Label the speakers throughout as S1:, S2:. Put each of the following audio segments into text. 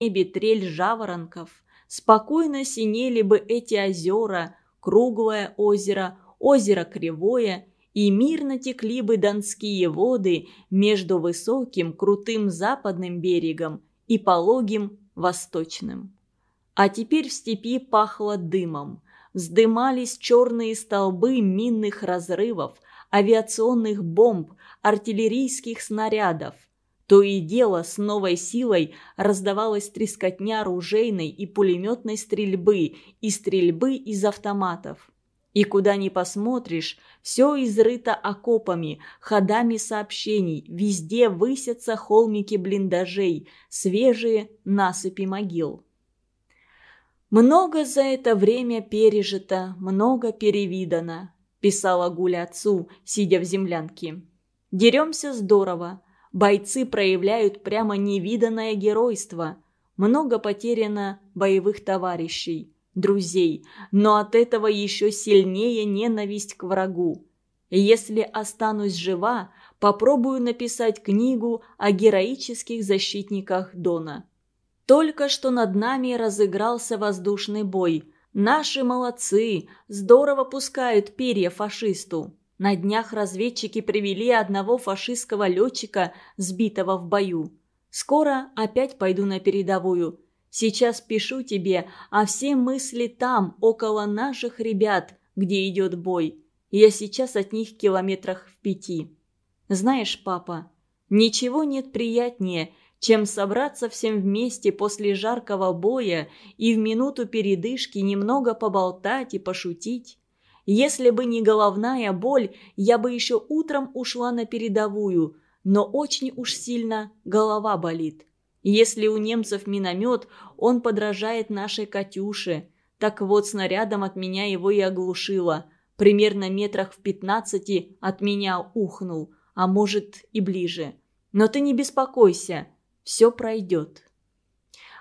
S1: небе трель жаворонков, спокойно синели бы эти озера, круглое озеро, озеро кривое, и мирно текли бы донские воды между высоким крутым западным берегом и пологим восточным. А теперь в степи пахло дымом. Вздымались черные столбы минных разрывов, авиационных бомб, артиллерийских снарядов. То и дело с новой силой раздавалась трескотня ружейной и пулеметной стрельбы и стрельбы из автоматов. И куда ни посмотришь, все изрыто окопами, ходами сообщений, везде высятся холмики блиндажей, свежие насыпи могил. «Много за это время пережито, много перевидано», – писала Гуля отцу, сидя в землянке. «Деремся здорово. Бойцы проявляют прямо невиданное геройство. Много потеряно боевых товарищей, друзей, но от этого еще сильнее ненависть к врагу. Если останусь жива, попробую написать книгу о героических защитниках Дона». Только что над нами разыгрался воздушный бой. Наши молодцы, здорово пускают перья фашисту. На днях разведчики привели одного фашистского летчика, сбитого в бою. Скоро опять пойду на передовую. Сейчас пишу тебе, а все мысли там, около наших ребят, где идет бой. Я сейчас от них километрах в пяти. Знаешь, папа, ничего нет приятнее, чем собраться всем вместе после жаркого боя и в минуту передышки немного поболтать и пошутить. Если бы не головная боль, я бы еще утром ушла на передовую, но очень уж сильно голова болит. Если у немцев миномет, он подражает нашей «Катюше». Так вот, снарядом от меня его и оглушило. Примерно метрах в пятнадцати от меня ухнул, а может и ближе. Но ты не беспокойся, все пройдет.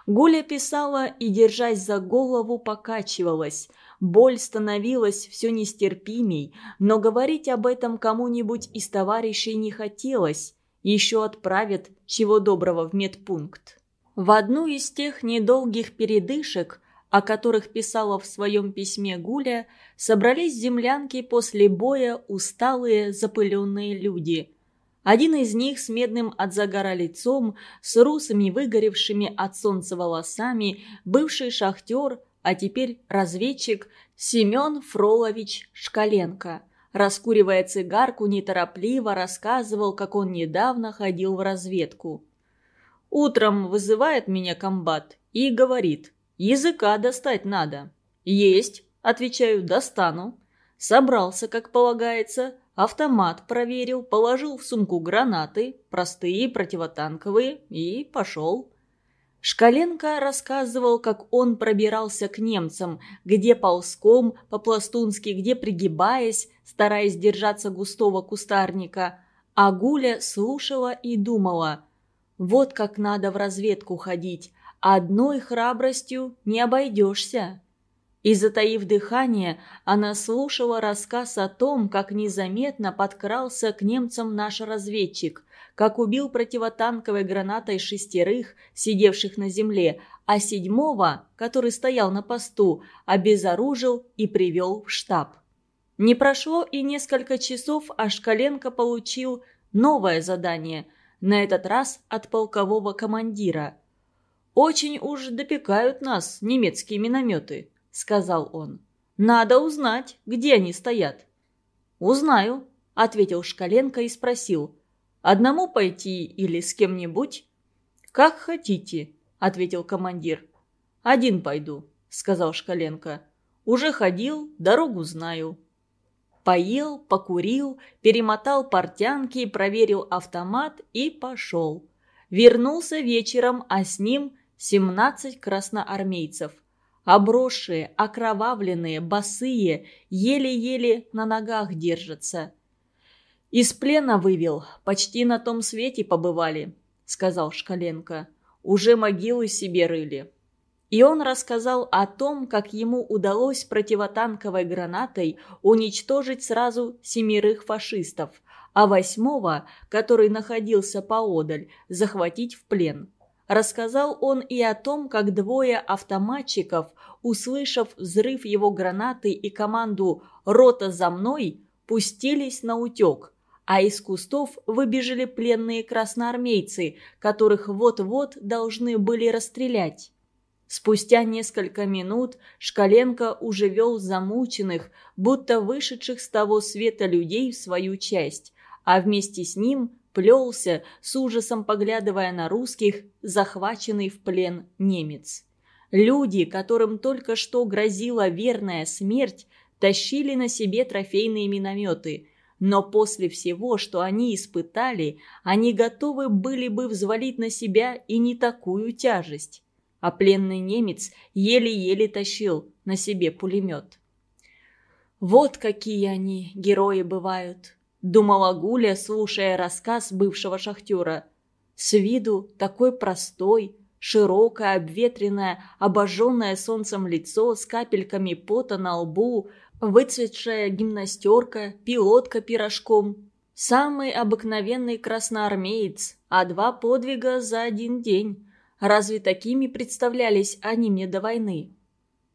S1: Гуля писала и, держась за голову, покачивалась. Боль становилась все нестерпимей, но говорить об этом кому-нибудь из товарищей не хотелось. Еще отправят чего доброго в медпункт. В одну из тех недолгих передышек, о которых писала в своем письме Гуля, собрались землянки после боя усталые запыленные люди – один из них с медным от загара лицом, с русыми выгоревшими от солнца волосами, бывший шахтер, а теперь разведчик Семен Фролович Шкаленко. Раскуривая цигарку, неторопливо рассказывал, как он недавно ходил в разведку. Утром вызывает меня комбат и говорит, языка достать надо. «Есть», — отвечаю, «достану». Собрался, как полагается, Автомат проверил, положил в сумку гранаты, простые, противотанковые, и пошел. Шкаленко рассказывал, как он пробирался к немцам, где ползком, по-пластунски, где пригибаясь, стараясь держаться густого кустарника. А Гуля слушала и думала, вот как надо в разведку ходить, одной храбростью не обойдешься. И, затаив дыхание, она слушала рассказ о том, как незаметно подкрался к немцам наш разведчик, как убил противотанковой гранатой шестерых, сидевших на земле, а седьмого, который стоял на посту, обезоружил и привел в штаб. Не прошло и несколько часов, а Шкаленко получил новое задание, на этот раз от полкового командира. «Очень уж допекают нас немецкие минометы», сказал он. «Надо узнать, где они стоят». «Узнаю», — ответил Шкаленко и спросил. «Одному пойти или с кем-нибудь?» «Как хотите», — ответил командир. «Один пойду», — сказал Шкаленко. «Уже ходил, дорогу знаю». Поел, покурил, перемотал портянки, проверил автомат и пошел. Вернулся вечером, а с ним семнадцать красноармейцев — обросшие, окровавленные, босые, еле-еле на ногах держатся. «Из плена вывел, почти на том свете побывали», — сказал Шкаленко. «Уже могилы себе рыли». И он рассказал о том, как ему удалось противотанковой гранатой уничтожить сразу семерых фашистов, а восьмого, который находился поодаль, захватить в плен. Рассказал он и о том, как двое автоматчиков, услышав взрыв его гранаты и команду «Рота за мной!», пустились на утек, а из кустов выбежали пленные красноармейцы, которых вот-вот должны были расстрелять. Спустя несколько минут Шкаленко уже вел замученных, будто вышедших с того света людей в свою часть, а вместе с ним плелся, с ужасом поглядывая на русских, захваченный в плен немец. Люди, которым только что грозила верная смерть, тащили на себе трофейные минометы. Но после всего, что они испытали, они готовы были бы взвалить на себя и не такую тяжесть. А пленный немец еле-еле тащил на себе пулемет. Вот какие они, герои, бывают думала Гуля, слушая рассказ бывшего шахтера. С виду такой простой, широкое, обветренное, обожженное солнцем лицо с капельками пота на лбу, выцветшая гимнастерка, пилотка пирожком. Самый обыкновенный красноармеец, а два подвига за один день. Разве такими представлялись они мне до войны?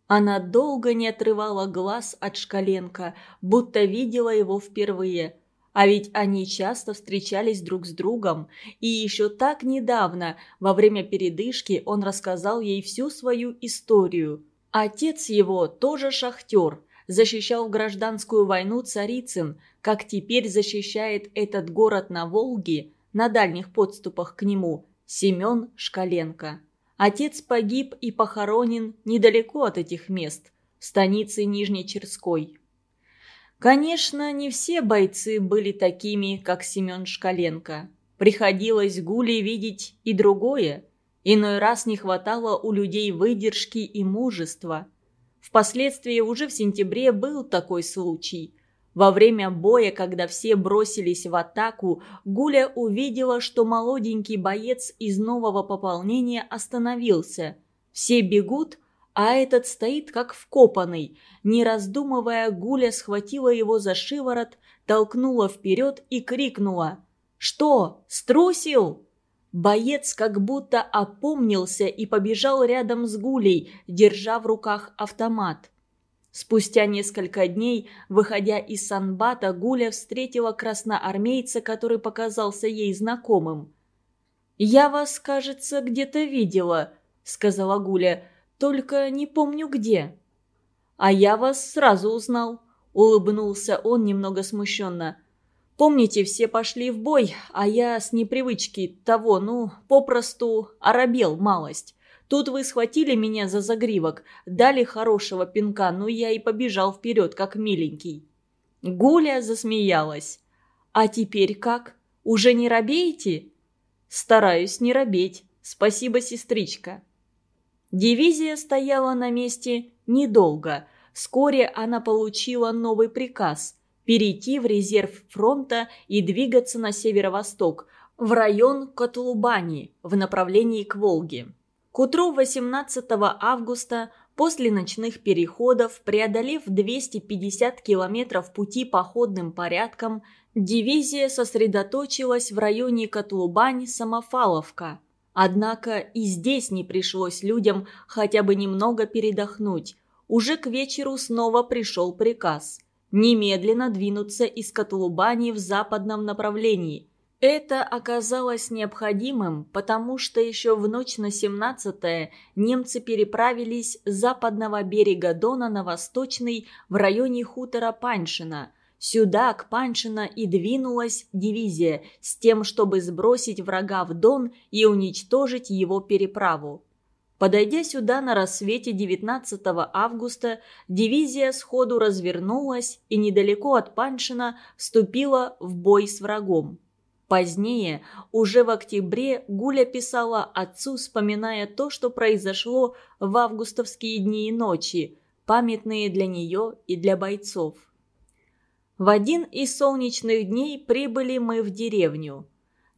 S1: Она долго не отрывала глаз от Шкаленко, будто видела его впервые – а ведь они часто встречались друг с другом, и еще так недавно, во время передышки, он рассказал ей всю свою историю. Отец его тоже шахтер, защищал в гражданскую войну Царицын, как теперь защищает этот город на Волге, на дальних подступах к нему, Семен Шкаленко. Отец погиб и похоронен недалеко от этих мест, в станице Нижнечерской. Конечно, не все бойцы были такими, как Семен Шкаленко. Приходилось Гуле видеть и другое. Иной раз не хватало у людей выдержки и мужества. Впоследствии уже в сентябре был такой случай. Во время боя, когда все бросились в атаку, Гуля увидела, что молоденький боец из нового пополнения остановился. Все бегут, а этот стоит как вкопанный. Не раздумывая, Гуля схватила его за шиворот, толкнула вперед и крикнула. «Что, струсил?» Боец как будто опомнился и побежал рядом с Гулей, держа в руках автомат. Спустя несколько дней, выходя из Санбата, Гуля встретила красноармейца, который показался ей знакомым. «Я вас, кажется, где-то видела», — сказала Гуля только не помню где». «А я вас сразу узнал», — улыбнулся он немного смущенно. «Помните, все пошли в бой, а я с непривычки того, ну, попросту оробел малость. Тут вы схватили меня за загривок, дали хорошего пинка, ну я и побежал вперед, как миленький». Гуля засмеялась. «А теперь как? Уже не робеете?» «Стараюсь не робеть. Спасибо, сестричка». Дивизия стояла на месте недолго. Вскоре она получила новый приказ – перейти в резерв фронта и двигаться на северо-восток, в район Котлубани, в направлении к Волге. К утру 18 августа, после ночных переходов, преодолев 250 километров пути походным порядком, дивизия сосредоточилась в районе Котлубань-Самофаловка – Однако и здесь не пришлось людям хотя бы немного передохнуть. Уже к вечеру снова пришел приказ. Немедленно двинуться из Котлубани в западном направлении. Это оказалось необходимым, потому что еще в ночь на 17-е немцы переправились с западного берега Дона на восточный в районе хутора Паншина – Сюда, к Паншина, и двинулась дивизия с тем, чтобы сбросить врага в Дон и уничтожить его переправу. Подойдя сюда на рассвете 19 августа, дивизия сходу развернулась и недалеко от Паншина вступила в бой с врагом. Позднее, уже в октябре, Гуля писала отцу, вспоминая то, что произошло в августовские дни и ночи, памятные для нее и для бойцов. В один из солнечных дней прибыли мы в деревню.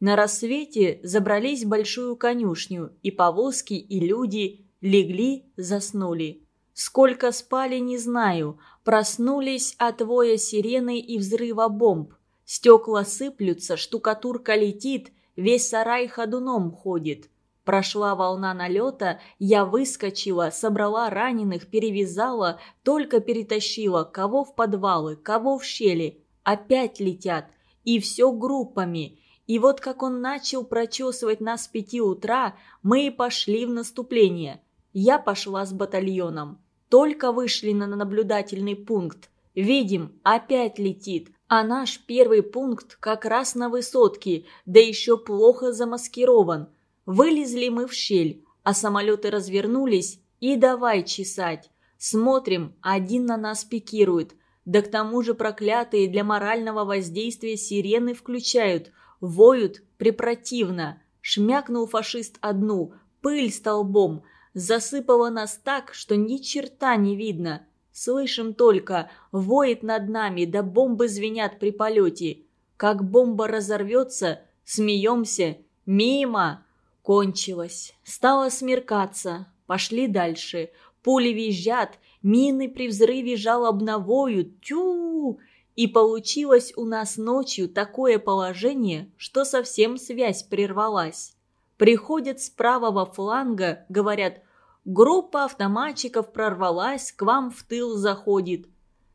S1: На рассвете забрались в большую конюшню, и повозки, и люди легли, заснули. Сколько спали, не знаю, проснулись от воя сирены и взрыва бомб. Стекла сыплются, штукатурка летит, весь сарай ходуном ходит. Прошла волна налета, я выскочила, собрала раненых, перевязала, только перетащила, кого в подвалы, кого в щели. Опять летят. И все группами. И вот как он начал прочесывать нас с пяти утра, мы и пошли в наступление. Я пошла с батальоном. Только вышли на наблюдательный пункт. Видим, опять летит. А наш первый пункт как раз на высотке, да еще плохо замаскирован. Вылезли мы в щель, а самолеты развернулись и давай чесать. Смотрим, один на нас пикирует. Да к тому же проклятые для морального воздействия сирены включают. Воют препротивно. Шмякнул фашист одну, пыль столбом. Засыпало нас так, что ни черта не видно. Слышим только, воет над нами, да бомбы звенят при полете. Как бомба разорвется, смеемся. Мимо! Кончилось. Стало смеркаться. Пошли дальше. Пули визжат, мины при взрыве жалобно воют. Тю! И получилось у нас ночью такое положение, что совсем связь прервалась. Приходят с правого фланга, говорят, группа автоматчиков прорвалась, к вам в тыл заходит.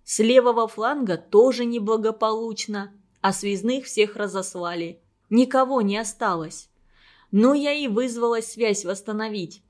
S1: С левого фланга тоже неблагополучно, а связных всех разослали. Никого не осталось. Но я и вызвалась связь восстановить.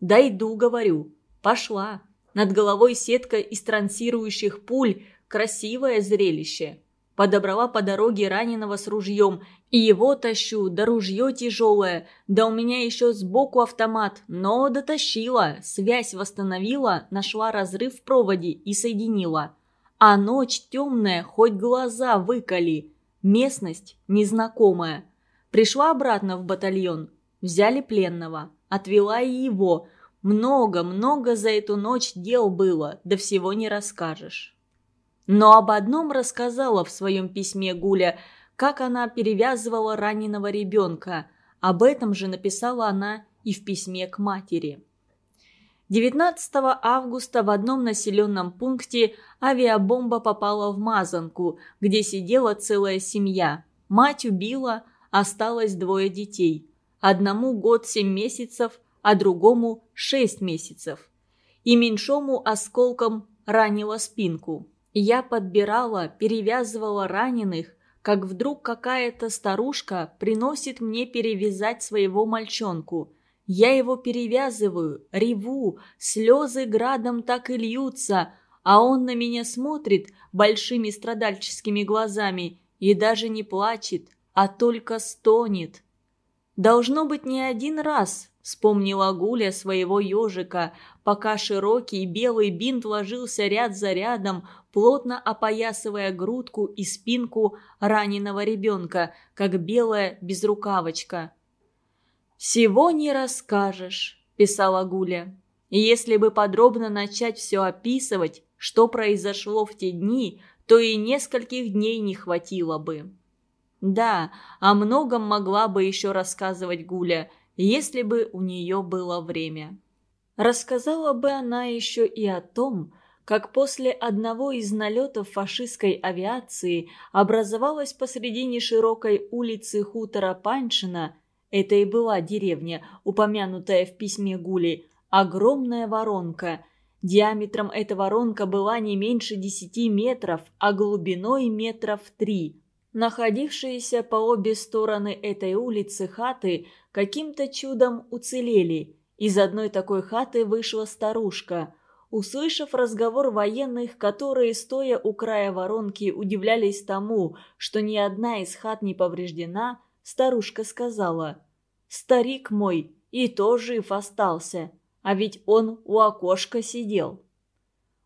S1: Дойду, говорю. Пошла. Над головой сетка из трансирующих пуль. Красивое зрелище. Подобрала по дороге раненого с ружьем. И его тащу, да ружье тяжелое. Да у меня еще сбоку автомат. Но дотащила. Связь восстановила, нашла разрыв в проводе и соединила. А ночь темная, хоть глаза выколи. Местность незнакомая. Пришла обратно в батальон. Взяли пленного. Отвела и его. Много-много за эту ночь дел было, да всего не расскажешь. Но об одном рассказала в своем письме Гуля, как она перевязывала раненого ребенка. Об этом же написала она и в письме к матери. 19 августа в одном населенном пункте авиабомба попала в Мазанку, где сидела целая семья. Мать убила, осталось двое детей. Одному год семь месяцев, а другому шесть месяцев. И меньшому осколком ранила спинку. Я подбирала, перевязывала раненых, как вдруг какая-то старушка приносит мне перевязать своего мальчонку. Я его перевязываю, реву, слезы градом так и льются, а он на меня смотрит большими страдальческими глазами и даже не плачет, а только стонет. Должно быть не один раз, вспомнила Гуля своего ежика, пока широкий белый бинт ложился ряд за рядом, плотно опоясывая грудку и спинку раненого ребенка, как белая безрукавочка. «Всего не расскажешь», – писала Гуля. «Если бы подробно начать все описывать, что произошло в те дни, то и нескольких дней не хватило бы». Да, о многом могла бы еще рассказывать Гуля, если бы у нее было время. Рассказала бы она еще и о том, как после одного из налетов фашистской авиации образовалась посредине широкой улицы хутора Паншина, это и была деревня, упомянутая в письме Гули, огромная воронка. Диаметром эта воронка была не меньше десяти метров, а глубиной метров три. Находившиеся по обе стороны этой улицы хаты каким-то чудом уцелели. Из одной такой хаты вышла старушка. Услышав разговор военных, которые, стоя у края воронки, удивлялись тому, что ни одна из хат не повреждена, старушка сказала, «Старик мой и то жив остался, а ведь он у окошка сидел».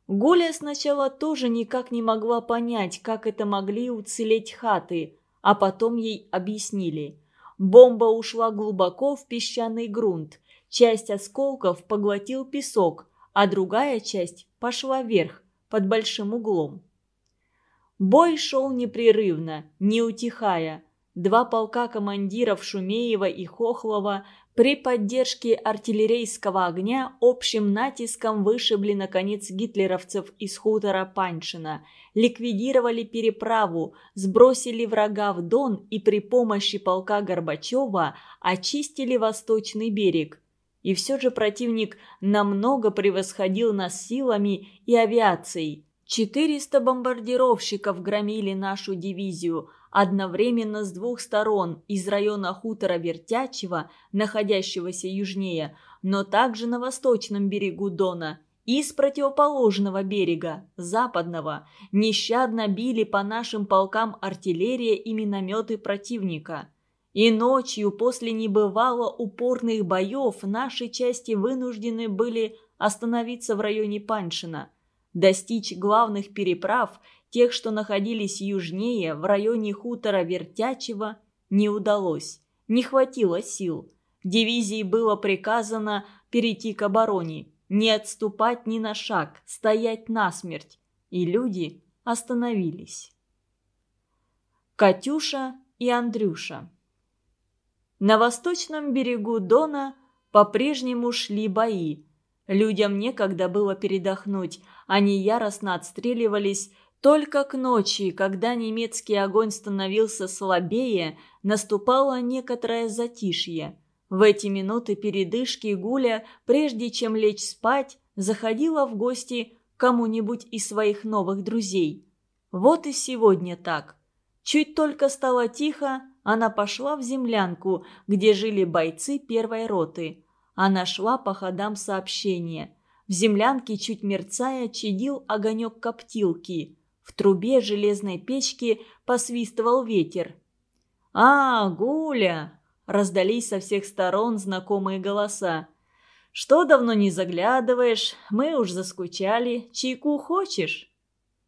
S1: Гуля сначала тоже никак не могла понять, как это могли уцелеть хаты, а потом ей объяснили. Бомба ушла глубоко в песчаный грунт, часть осколков поглотил песок, а другая часть пошла вверх, под большим углом. Бой шел непрерывно, не утихая. Два полка командиров Шумеева и Хохлова При поддержке артиллерийского огня общим натиском вышибли, наконец, гитлеровцев из хутора Паншина, ликвидировали переправу, сбросили врага в Дон и при помощи полка Горбачева очистили восточный берег. И все же противник намного превосходил нас силами и авиацией. 400 бомбардировщиков громили нашу дивизию – одновременно с двух сторон из района хутора Вертячева, находящегося южнее, но также на восточном берегу Дона, и с противоположного берега, западного, нещадно били по нашим полкам артиллерия и минометы противника. И ночью после небывало упорных боев наши части вынуждены были остановиться в районе Паншина. Достичь главных переправ Тех, что находились южнее, в районе хутора Вертячева, не удалось. Не хватило сил. Дивизии было приказано перейти к обороне, не отступать ни на шаг, стоять насмерть. И люди остановились. Катюша и Андрюша На восточном берегу Дона по-прежнему шли бои. Людям некогда было передохнуть, они яростно отстреливались, только к ночи, когда немецкий огонь становился слабее, наступало некоторое затишье. В эти минуты передышки Гуля, прежде чем лечь спать, заходила в гости кому-нибудь из своих новых друзей. Вот и сегодня так. Чуть только стало тихо, она пошла в землянку, где жили бойцы первой роты. Она шла по ходам сообщения. В землянке, чуть мерцая, чадил огонек коптилки – в трубе железной печки посвистывал ветер. «А, Гуля!» – раздались со всех сторон знакомые голоса. «Что давно не заглядываешь? Мы уж заскучали. Чайку хочешь?»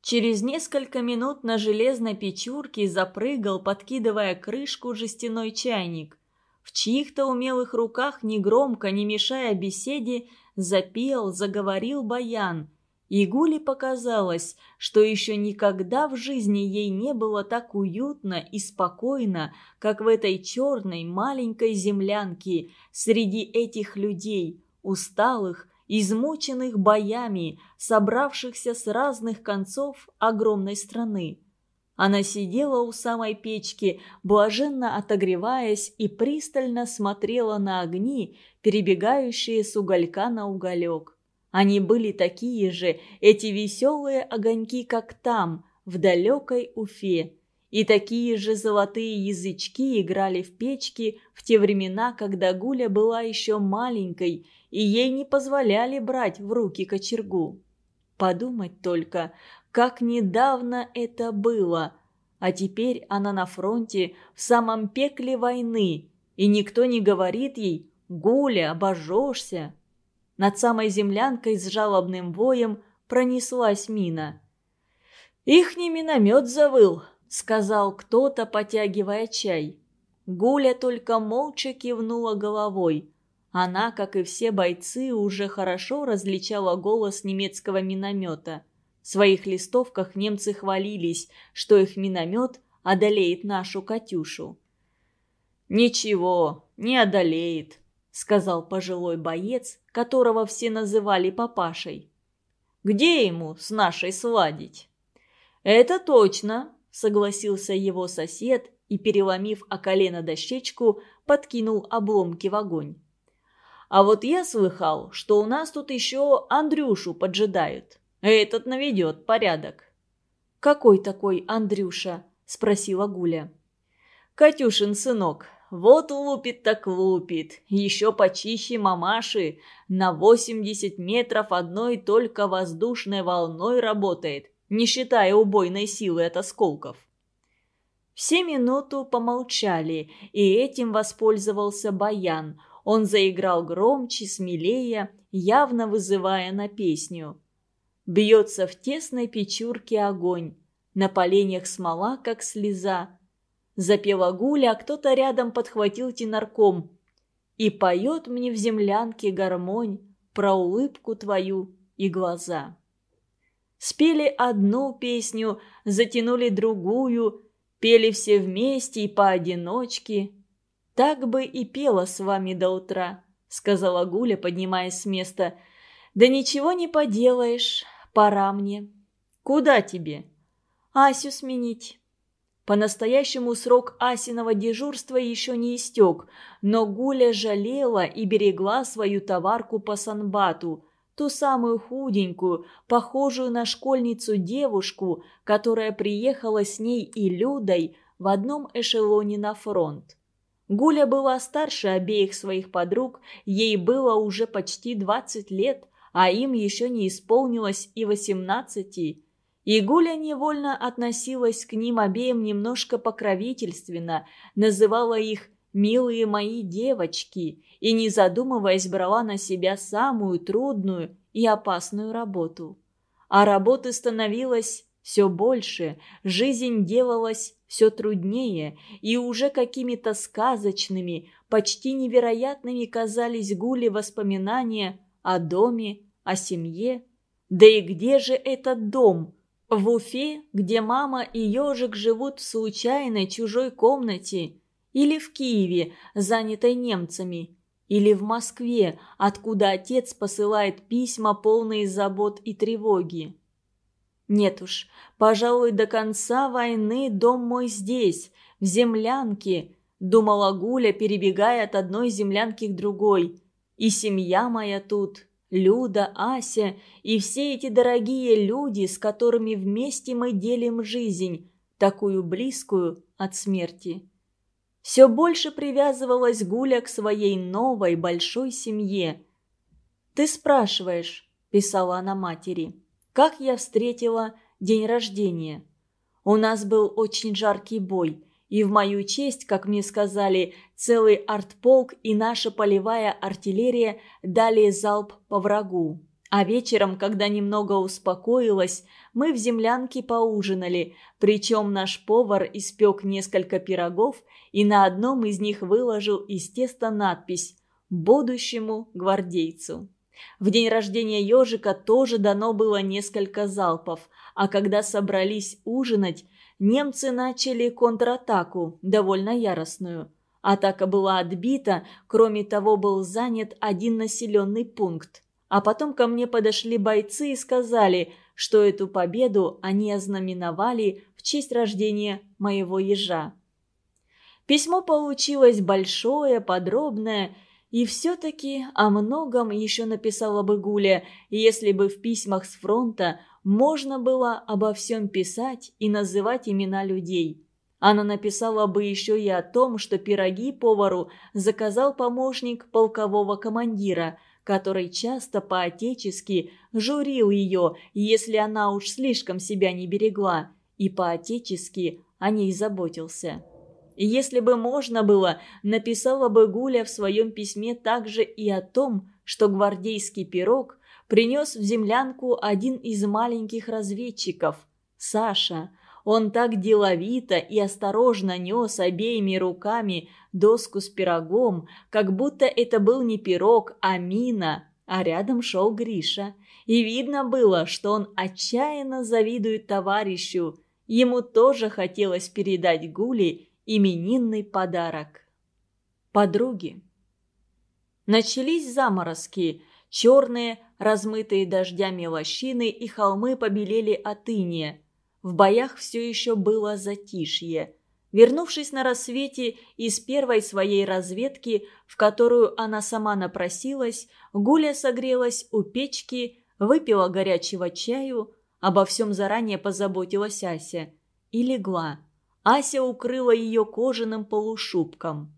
S1: Через несколько минут на железной печурке запрыгал, подкидывая крышку, жестяной чайник. В чьих-то умелых руках, негромко, не мешая беседе, запел, заговорил баян – и Гуле показалось, что еще никогда в жизни ей не было так уютно и спокойно, как в этой черной маленькой землянке среди этих людей, усталых, измученных боями, собравшихся с разных концов огромной страны. Она сидела у самой печки, блаженно отогреваясь и пристально смотрела на огни, перебегающие с уголька на уголек. Они были такие же, эти веселые огоньки, как там, в далекой Уфе. И такие же золотые язычки играли в печке в те времена, когда Гуля была еще маленькой, и ей не позволяли брать в руки кочергу. Подумать только, как недавно это было. А теперь она на фронте, в самом пекле войны, и никто не говорит ей «Гуля, обожжешься». Над самой землянкой с жалобным воем пронеслась мина. «Ихний миномет завыл», — сказал кто-то, потягивая чай. Гуля только молча кивнула головой. Она, как и все бойцы, уже хорошо различала голос немецкого миномета. В своих листовках немцы хвалились, что их миномет одолеет нашу «Катюшу». «Ничего, не одолеет», сказал пожилой боец, которого все называли папашей. «Где ему с нашей сладить?» «Это точно», — согласился его сосед и, переломив о колено дощечку, подкинул обломки в огонь. «А вот я слыхал, что у нас тут еще Андрюшу поджидают. Этот наведет порядок». «Какой такой Андрюша?» — спросила Гуля. «Катюшин сынок, вот лупит так лупит, еще почище мамаши. На 80 метров одной только воздушной волной работает, не считая убойной силы от осколков. Все минуту помолчали, и этим воспользовался Баян. Он заиграл громче, смелее, явно вызывая на песню. Бьется в тесной печурке огонь, на поленьях смола, как слеза, Запела Гуля, а кто-то рядом подхватил тенарком. И поет мне в землянке гармонь про улыбку твою и глаза. Спели одну песню, затянули другую, пели все вместе и поодиночке. Так бы и пела с вами до утра», — сказала Гуля, поднимаясь с места. «Да ничего не поделаешь, пора мне». «Куда тебе?» «Асю сменить». По-настоящему срок Асиного дежурства еще не истек, но Гуля жалела и берегла свою товарку по санбату, ту самую худенькую, похожую на школьницу девушку, которая приехала с ней и Людой в одном эшелоне на фронт. Гуля была старше обеих своих подруг, ей было уже почти 20 лет, а им еще не исполнилось и 18. И Гуля невольно относилась к ним обеим немножко покровительственно, называла их «милые мои девочки» и, не задумываясь, брала на себя самую трудную и опасную работу. А работы становилось все больше, жизнь делалась все труднее, и уже какими-то сказочными, почти невероятными казались Гуле воспоминания о доме, о семье. Да и где же этот дом? В Уфе, где мама и ежик живут в случайной чужой комнате? Или в Киеве, занятой немцами? Или в Москве, откуда отец посылает письма, полные забот и тревоги? Нет уж, пожалуй, до конца войны дом мой здесь, в землянке, думала Гуля, перебегая от одной землянки к другой. И семья моя тут, Люда, Ася и все эти дорогие люди, с которыми вместе мы делим жизнь, такую близкую от смерти. Все больше привязывалась Гуля к своей новой большой семье. «Ты спрашиваешь», – писала она матери, – как я встретила день рождения. У нас был очень жаркий бой, и в мою честь, как мне сказали, целый артполк и наша полевая артиллерия дали залп по врагу. А вечером, когда немного успокоилась, мы в землянке поужинали, причем наш повар испек несколько пирогов и на одном из них выложил из теста надпись «Будущему гвардейцу». В день рождения ежика тоже дано было несколько залпов, а когда собрались ужинать, немцы начали контратаку, довольно яростную. Атака была отбита, кроме того был занят один населенный пункт. А потом ко мне подошли бойцы и сказали, что эту победу они ознаменовали в честь рождения моего ежа. Письмо получилось большое, подробное и все-таки о многом еще написала бы Гуля, если бы в письмах с фронта можно было обо всем писать и называть имена людей. Она написала бы еще и о том, что пироги повару заказал помощник полкового командира, который часто по-отечески журил ее, если она уж слишком себя не берегла, и по-отечески о ней заботился. Если бы можно было, написала бы Гуля в своем письме также и о том, что гвардейский пирог принес в землянку один из маленьких разведчиков – Саша. Он так деловито и осторожно нес обеими руками доску с пирогом, как будто это был не пирог, а мина, а рядом шел Гриша. И видно было, что он отчаянно завидует товарищу. Ему тоже хотелось передать Гуле Именинный подарок. Подруги. Начались заморозки. Черные, размытые дождями лощины и холмы побелели от иния. В боях все еще было затишье. Вернувшись на рассвете из первой своей разведки, в которую она сама напросилась, Гуля согрелась у печки, выпила горячего чаю, обо всем заранее позаботилась Ася и легла. Ася укрыла ее кожаным полушубком.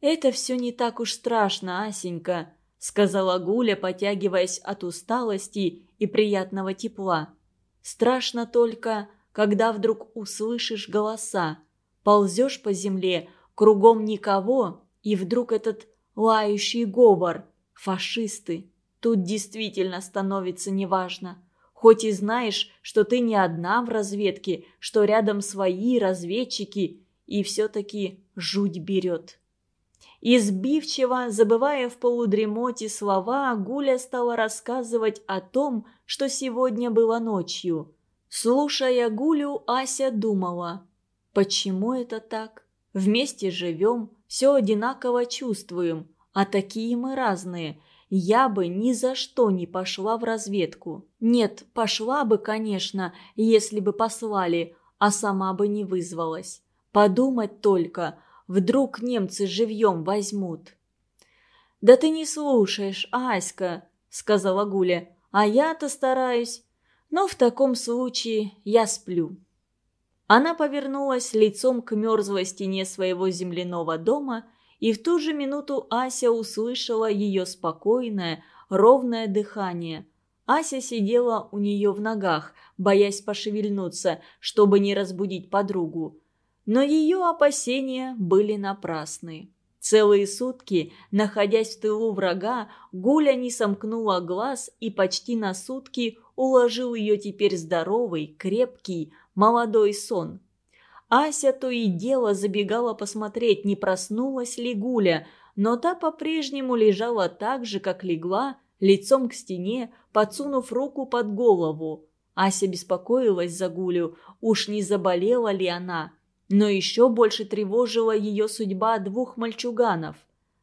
S1: «Это все не так уж страшно, Асенька», — сказала Гуля, потягиваясь от усталости и приятного тепла. «Страшно только, когда вдруг услышишь голоса. Ползешь по земле, кругом никого, и вдруг этот лающий говор. Фашисты. Тут действительно становится неважно. Хоть и знаешь, что ты не одна в разведке, что рядом свои разведчики, и все-таки жуть берет. Избивчиво, забывая в полудремоте слова, Гуля стала рассказывать о том, что сегодня было ночью. Слушая Гулю, Ася думала, почему это так? Вместе живем, все одинаково чувствуем, а такие мы разные. Я бы ни за что не пошла в разведку. Нет, пошла бы, конечно, если бы послали, а сама бы не вызвалась. Подумать только, вдруг немцы живьем возьмут. «Да ты не слушаешь, Аська», — сказала Гуля, — «а я-то стараюсь. Но в таком случае я сплю». Она повернулась лицом к мерзлой стене своего земляного дома, и в ту же минуту Ася услышала ее спокойное, ровное дыхание. Ася сидела у нее в ногах, боясь пошевельнуться, чтобы не разбудить подругу. Но ее опасения были напрасны. Целые сутки, находясь в тылу врага, Гуля не сомкнула глаз и почти на сутки уложил ее теперь здоровый, крепкий, молодой сон. Ася то и дело забегала посмотреть, не проснулась ли Гуля, но та по-прежнему лежала так же, как легла, лицом к стене, подсунув руку под голову. Ася беспокоилась за Гулю, уж не заболела ли она. Но еще больше тревожила ее судьба двух мальчуганов.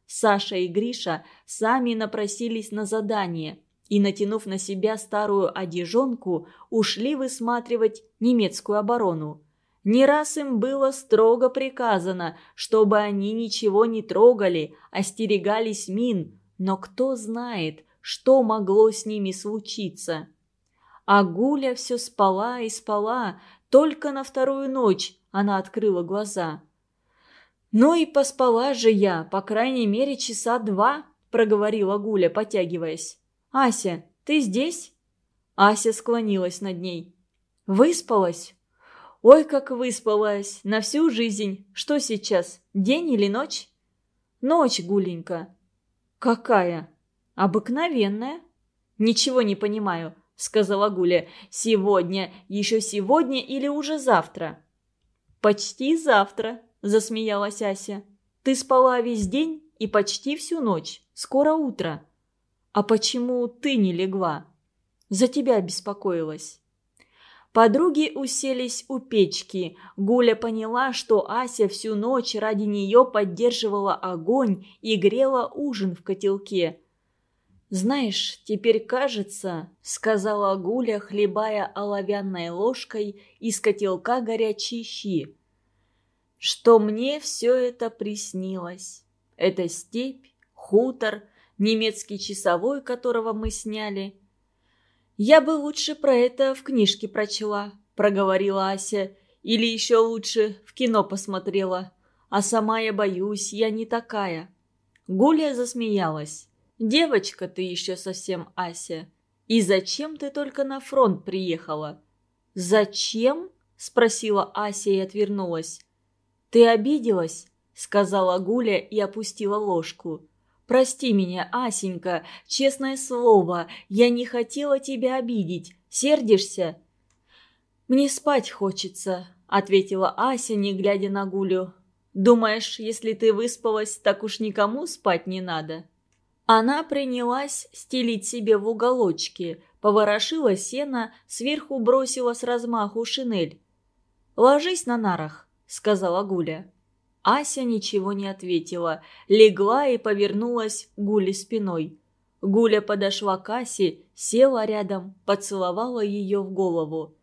S1: Саша и Гриша сами напросились на задание и, натянув на себя старую одежонку, ушли высматривать немецкую оборону. Не раз им было строго приказано, чтобы они ничего не трогали, остерегались мин, но кто знает, что могло с ними случиться. А Гуля все спала и спала, только на вторую ночь она открыла глаза. «Ну и поспала же я, по крайней мере, часа два», – проговорила Гуля, потягиваясь. «Ася, ты здесь?» Ася склонилась над ней. «Выспалась?» «Ой, как выспалась! На всю жизнь! Что сейчас, день или ночь?» «Ночь, Гуленька». «Какая?» «Обыкновенная». «Ничего не понимаю», — сказала Гуля. «Сегодня, еще сегодня или уже завтра?» «Почти завтра», – засмеялась Ася. «Ты спала весь день и почти всю ночь. Скоро утро». «А почему ты не легла?» «За тебя беспокоилась». Подруги уселись у печки. Гуля поняла, что Ася всю ночь ради нее поддерживала огонь и грела ужин в котелке. «Знаешь, теперь кажется», — сказала Гуля, хлебая оловянной ложкой из котелка горячие щи, «что мне все это приснилось. Это степь, хутор, немецкий часовой, которого мы сняли. Я бы лучше про это в книжке прочла», — проговорила Ася, «или еще лучше в кино посмотрела. А сама я боюсь, я не такая». Гуля засмеялась. Девочка ты еще совсем, Ася. И зачем ты только на фронт приехала?» «Зачем?» – спросила Ася и отвернулась. «Ты обиделась?» – сказала Гуля и опустила ложку. «Прости меня, Асенька, честное слово, я не хотела тебя обидеть. Сердишься?» «Мне спать хочется», – ответила Ася, не глядя на Гулю. «Думаешь, если ты выспалась, так уж никому спать не надо?» Она принялась стелить себе в уголочке, поворошила сено, сверху бросила с размаху шинель. «Ложись на нарах», — сказала Гуля. Ася ничего не ответила, легла и повернулась Гуле спиной. Гуля подошла к Асе, села рядом, поцеловала ее в голову.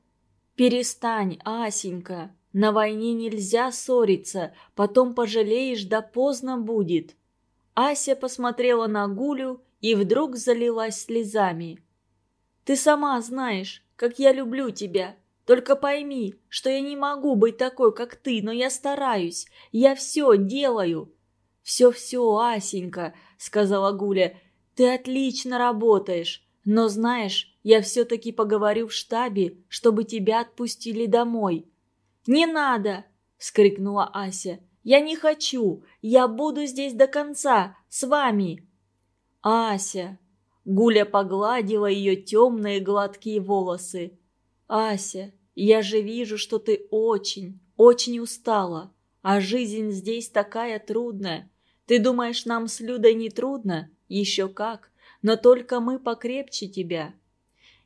S1: «Перестань, Асенька, на войне нельзя ссориться, потом пожалеешь, да поздно будет». Ася посмотрела на Гулю и вдруг залилась слезами. «Ты сама знаешь, как я люблю тебя. Только пойми, что я не могу быть такой, как ты, но я стараюсь. Я все делаю». «Все-все, Асенька», — сказала Гуля, — «ты отлично работаешь. Но знаешь, я все-таки поговорю в штабе, чтобы тебя отпустили домой». «Не надо!» — вскрикнула Ася. Я не хочу. Я буду здесь до конца. С вами. Ася. Гуля погладила ее темные гладкие волосы. Ася, я же вижу, что ты очень, очень устала. А жизнь здесь такая трудная. Ты думаешь, нам с Людой не трудно? Еще как. Но только мы покрепче тебя.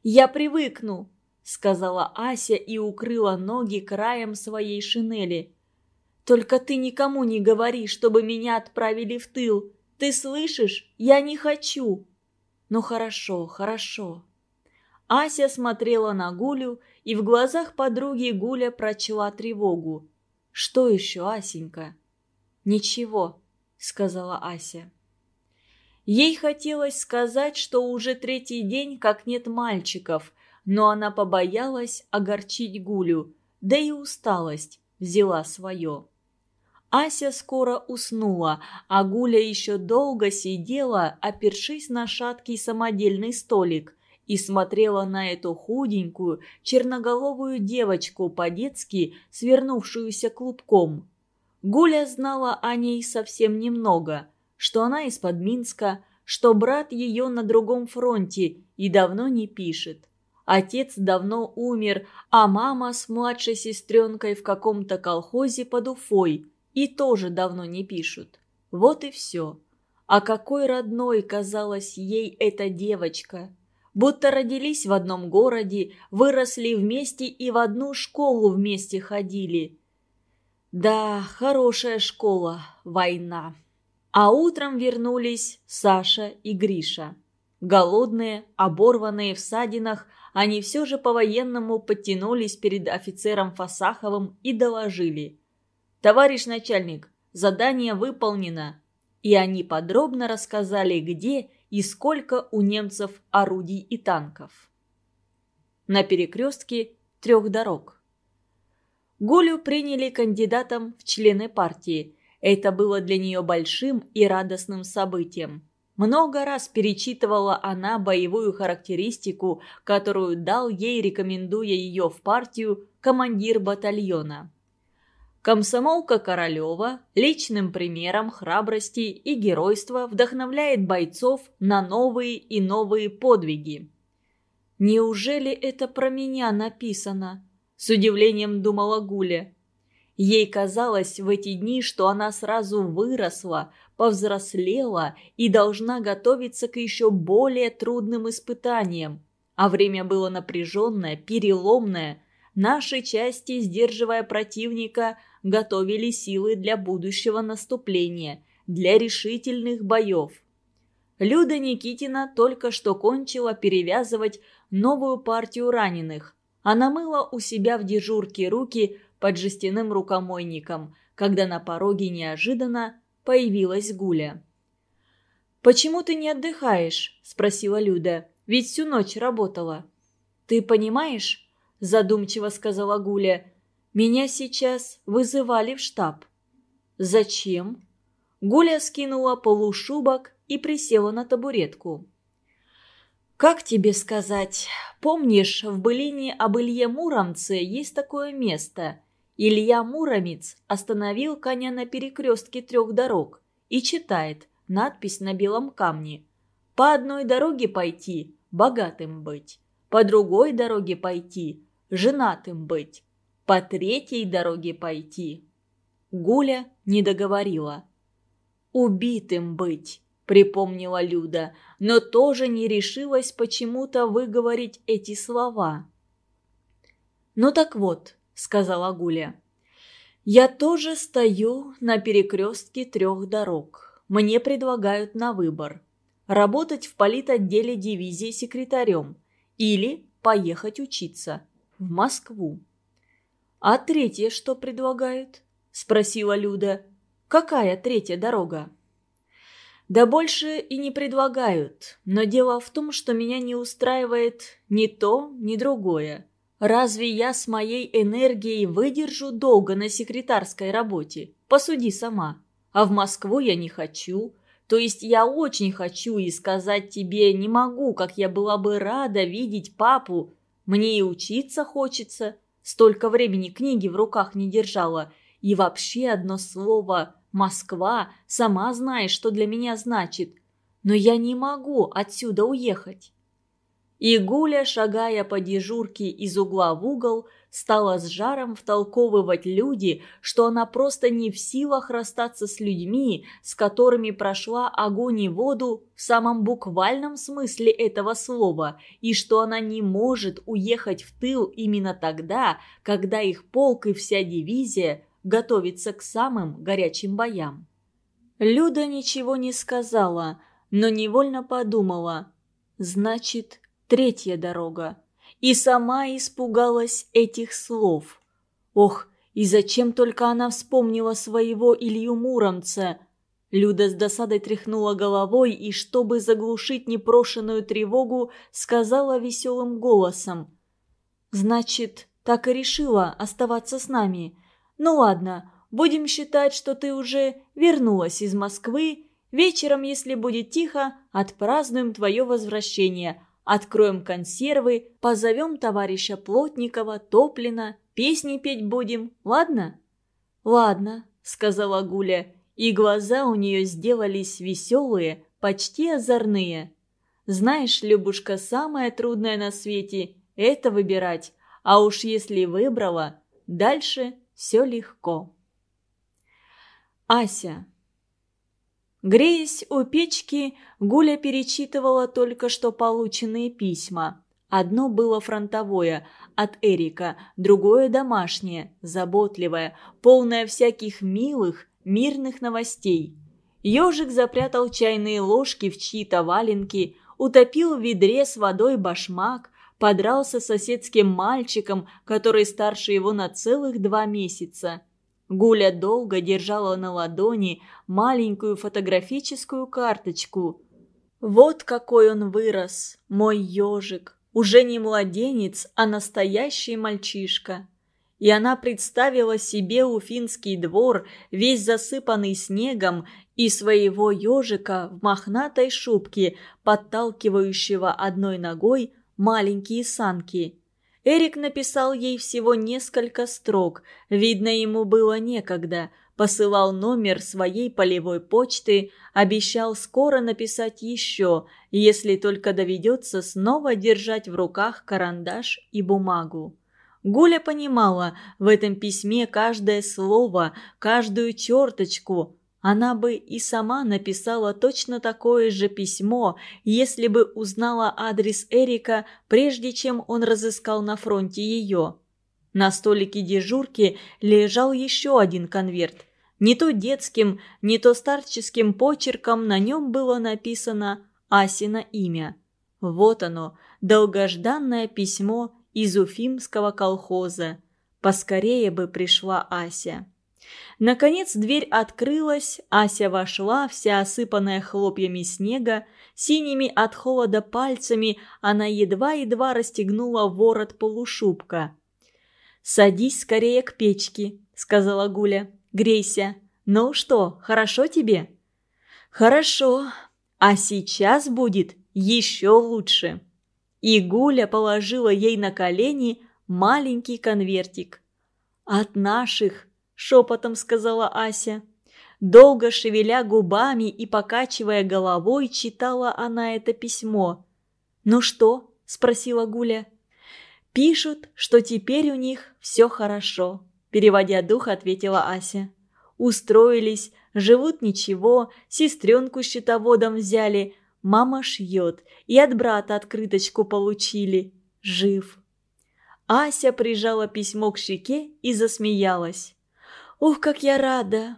S1: Я привыкну, сказала Ася и укрыла ноги краем своей шинели. Только ты никому не говори, чтобы меня отправили в тыл. Ты слышишь? Я не хочу!» «Ну хорошо, хорошо». Ася смотрела на Гулю, и в глазах подруги Гуля прочла тревогу. «Что еще, Асенька?» «Ничего», — сказала Ася. Ей хотелось сказать, что уже третий день как нет мальчиков, но она побоялась огорчить Гулю, да и усталость взяла свое. Ася скоро уснула, а Гуля еще долго сидела, опершись на шаткий самодельный столик, и смотрела на эту худенькую, черноголовую девочку по-детски, свернувшуюся клубком. Гуля знала о ней совсем немного, что она из-под Минска, что брат ее на другом фронте и давно не пишет. Отец давно умер, а мама с младшей сестренкой в каком-то колхозе под Уфой – и тоже давно не пишут. Вот и все. А какой родной казалась ей эта девочка. Будто родились в одном городе, выросли вместе и в одну школу вместе ходили. Да, хорошая школа, война. А утром вернулись Саша и Гриша. Голодные, оборванные в садинах, они все же по-военному подтянулись перед офицером Фасаховым и доложили – «Товарищ начальник, задание выполнено!» И они подробно рассказали, где и сколько у немцев орудий и танков. На перекрестке трех дорог. Гулю приняли кандидатом в члены партии. Это было для нее большим и радостным событием. Много раз перечитывала она боевую характеристику, которую дал ей, рекомендуя ее в партию, командир батальона. Комсомолка Королева личным примером храбрости и геройства вдохновляет бойцов на новые и новые подвиги. «Неужели это про меня написано?» – с удивлением думала Гуля. Ей казалось в эти дни, что она сразу выросла, повзрослела и должна готовиться к еще более трудным испытаниям. А время было напряженное, переломное. Наши части, сдерживая противника – готовили силы для будущего наступления, для решительных боев. Люда Никитина только что кончила перевязывать новую партию раненых. Она мыла у себя в дежурке руки под жестяным рукомойником, когда на пороге неожиданно появилась Гуля. «Почему ты не отдыхаешь?» – спросила Люда. «Ведь всю ночь работала». «Ты понимаешь?» – задумчиво сказала Гуля. Меня сейчас вызывали в штаб. Зачем? Гуля скинула полушубок и присела на табуретку. «Как тебе сказать? Помнишь, в былине об Илье Муромце есть такое место. Илья Муромец остановил коня на перекрестке трех дорог и читает надпись на белом камне. По одной дороге пойти – богатым быть, по другой дороге пойти – женатым быть, по третьей дороге пойти. Гуля не договорила. «Убитым быть», — припомнила Люда, но тоже не решилась почему-то выговорить эти слова. «Ну так вот», — сказала Гуля, — «я тоже стою на перекрестке трех дорог. Мне предлагают на выбор. Работать в политотделе дивизии секретарем или поехать учиться в Москву. «А третье что предлагают?» – спросила Люда. «Какая третья дорога?» «Да больше и не предлагают. Но дело в том, что меня не устраивает ни то, ни другое. Разве я с моей энергией выдержу долго на секретарской работе? Посуди сама. А в Москву я не хочу. То есть я очень хочу и сказать тебе не могу, как я была бы рада видеть папу. Мне и учиться хочется». Столько времени книги в руках не держала. И вообще одно слово «Москва» сама знаешь, что для меня значит. Но я не могу отсюда уехать. И Гуля, шагая по дежурке из угла в угол, стала с жаром втолковывать люди, что она просто не в силах расстаться с людьми, с которыми прошла огонь и воду в самом буквальном смысле этого слова, и что она не может уехать в тыл именно тогда, когда их полк и вся дивизия готовиться к самым горячим боям. Люда ничего не сказала, но невольно подумала. Значит, третья дорога. И сама испугалась этих слов. Ох, и зачем только она вспомнила своего Илью Муромца? Люда с досадой тряхнула головой и, чтобы заглушить непрошенную тревогу, сказала веселым голосом. «Значит, так и решила оставаться с нами. Ну ладно, будем считать, что ты уже вернулась из Москвы. Вечером, если будет тихо, отпразднуем твое возвращение. Откроем консервы, позовем товарища Плотникова, Топлина, песни петь будем, ладно?» «Ладно», — сказала Гуля, и глаза у нее сделались веселые, почти озорные. «Знаешь, Любушка, самое трудное на свете — это выбирать, а уж если выбрала, дальше все легко». Ася Греясь у печки, Гуля перечитывала только что полученные письма. Одно было фронтовое, от Эрика, другое домашнее, заботливое, полное всяких милых, мирных новостей. Ежик запрятал чайные ложки в чьи-то валенки, утопил в ведре с водой башмак, подрался с соседским мальчиком, который старше его на целых два месяца – Гуля долго держала на ладони маленькую фотографическую карточку. Вот какой он вырос, мой ежик. Уже не младенец, а настоящий мальчишка. И она представила себе уфинский двор, весь засыпанный снегом, и своего ежика в мохнатой шубке, подталкивающего одной ногой маленькие санки. Эрик написал ей всего несколько строк, видно, ему было некогда, посылал номер своей полевой почты, обещал скоро написать еще, если только доведется снова держать в руках карандаш и бумагу. Гуля понимала в этом письме каждое слово, каждую черточку – она бы и сама написала точно такое же письмо, если бы узнала адрес Эрика, прежде чем он разыскал на фронте ее. На столике дежурки лежал еще один конверт. Не то детским, не то старческим почерком на нем было написано Асина имя. Вот оно, долгожданное письмо из Уфимского колхоза. Поскорее бы пришла Ася. Наконец дверь открылась, Ася вошла, вся осыпанная хлопьями снега, синими от холода пальцами она едва-едва расстегнула ворот полушубка. «Садись скорее к печке», — сказала Гуля. «Грейся. Ну что, хорошо тебе?» «Хорошо. А сейчас будет еще лучше». И Гуля положила ей на колени маленький конвертик. «От наших», – шепотом сказала Ася. Долго шевеля губами и покачивая головой, читала она это письмо. «Ну что?» – спросила Гуля. «Пишут, что теперь у них все хорошо», – переводя дух, ответила Ася. «Устроились, живут ничего, сестренку счетоводом взяли, мама шьет, и от брата открыточку получили. Жив». Ася прижала письмо к щеке и засмеялась. «Ух, как я рада!»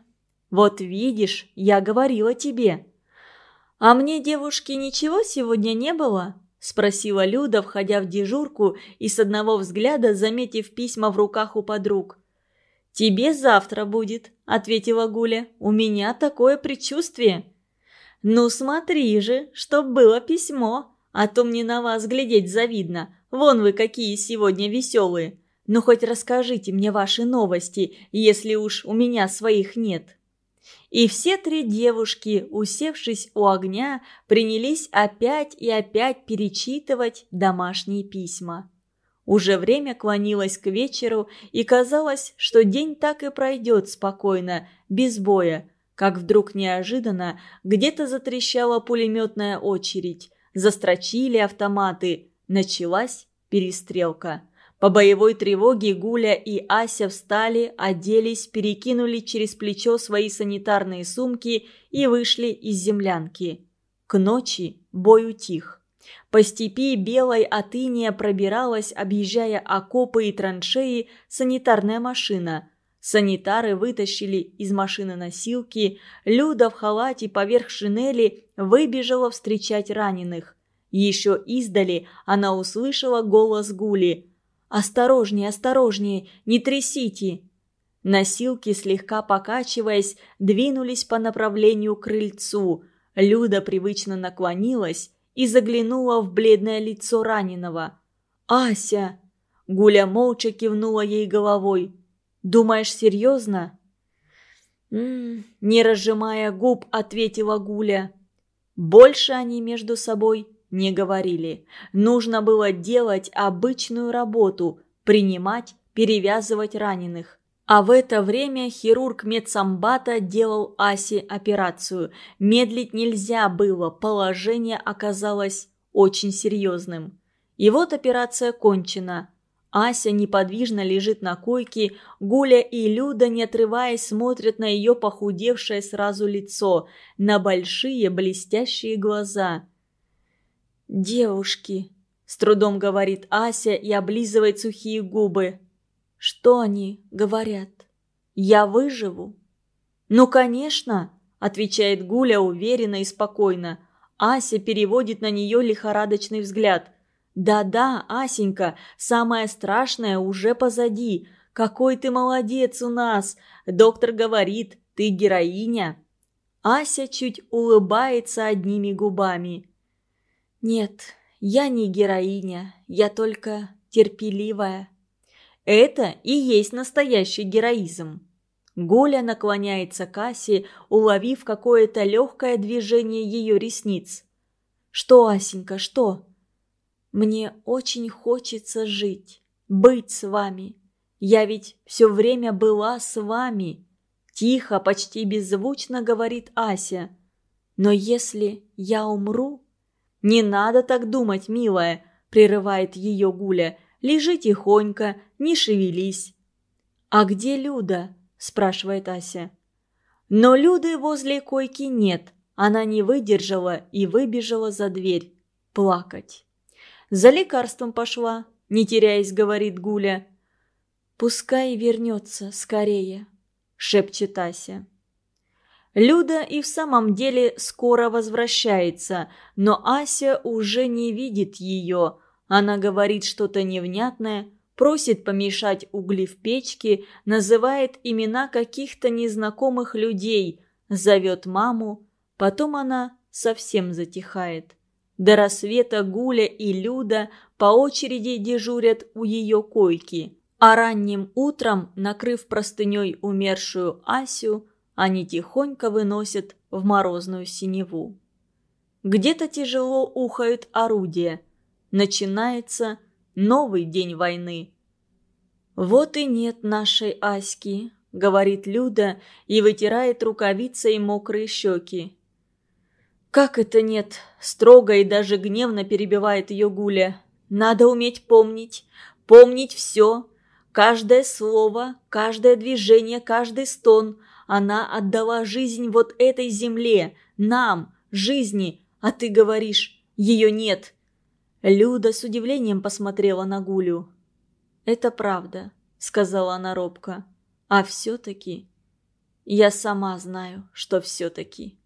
S1: «Вот видишь, я говорила тебе». «А мне, девушки, ничего сегодня не было?» – спросила Люда, входя в дежурку и с одного взгляда заметив письма в руках у подруг. «Тебе завтра будет», – ответила Гуля. «У меня такое предчувствие». «Ну смотри же, чтоб было письмо, а то мне на вас глядеть завидно. Вон вы какие сегодня веселые. Ну хоть расскажите мне ваши новости, если уж у меня своих нет». И все три девушки, усевшись у огня, принялись опять и опять перечитывать домашние письма. Уже время клонилось к вечеру, и казалось, что день так и пройдет спокойно, без боя, как вдруг неожиданно где-то затрещала пулеметная очередь, застрочили автоматы, началась перестрелка. По боевой тревоге Гуля и Ася встали, оделись, перекинули через плечо свои санитарные сумки и вышли из землянки. К ночи бой утих. По степи белой от иния пробиралась, объезжая окопы и траншеи, санитарная машина. Санитары вытащили из машины носилки. Люда в халате поверх шинели выбежала встречать раненых. Еще издали она услышала голос Гули. «Осторожнее, осторожнее, не трясите!» Носилки, слегка покачиваясь, двинулись по направлению к крыльцу. Люда привычно наклонилась и заглянула в бледное лицо раненого. «Ася!» Гуля молча кивнула ей головой. «Думаешь, серьезно?» «М -м, не разжимая губ, ответила Гуля. Больше они между собой не говорили. Нужно было делать обычную работу – принимать, перевязывать раненых. А в это время хирург медсамбата делал Асе операцию. Медлить нельзя было, положение оказалось очень серьезным. И вот операция кончена. Ася неподвижно лежит на койке, Гуля и Люда, не отрываясь, смотрят на ее похудевшее сразу лицо, на большие блестящие глаза. «Девушки», – с трудом говорит Ася и облизывает сухие губы. Что они говорят? Я выживу? Ну, конечно, отвечает Гуля уверенно и спокойно. Ася переводит на нее лихорадочный взгляд. «Да-да, Асенька, самое страшное уже позади. Какой ты молодец у нас! Доктор говорит, ты героиня!» Ася чуть улыбается одними губами. «Нет, я не героиня, я только терпеливая». Это и есть настоящий героизм. Гуля наклоняется к Асе, уловив какое-то легкое движение ее ресниц. «Что, Асенька, что?» «Мне очень хочется жить, быть с вами. Я ведь все время была с вами», – тихо, почти беззвучно говорит Ася. «Но если я умру...» «Не надо так думать, милая», – прерывает ее Гуля – Лежи тихонько, не шевелись». «А где Люда?» – спрашивает Ася. Но Люды возле койки нет. Она не выдержала и выбежала за дверь. Плакать. «За лекарством пошла», – не теряясь, говорит Гуля. «Пускай вернется скорее», – шепчет Ася. Люда и в самом деле скоро возвращается, но Ася уже не видит ее. Она говорит что-то невнятное, просит помешать угли в печке, называет имена каких-то незнакомых людей, зовет маму. Потом она совсем затихает. До рассвета Гуля и Люда по очереди дежурят у ее койки. А ранним утром, накрыв простыней умершую Асю, они тихонько выносят в морозную синеву. Где-то тяжело ухают орудия – начинается новый день войны. «Вот и нет нашей Аськи», — говорит Люда и вытирает рукавицей мокрые щеки. «Как это нет?» – строго и даже гневно перебивает ее Гуля. «Надо уметь помнить, помнить все, каждое слово, каждое движение, каждый стон. Она отдала жизнь вот этой земле, нам, жизни, а ты говоришь, ее нет. Люда с удивлением посмотрела на Гулю. «Это правда», — сказала она робко. «А все-таки...» «Я сама знаю, что все-таки...»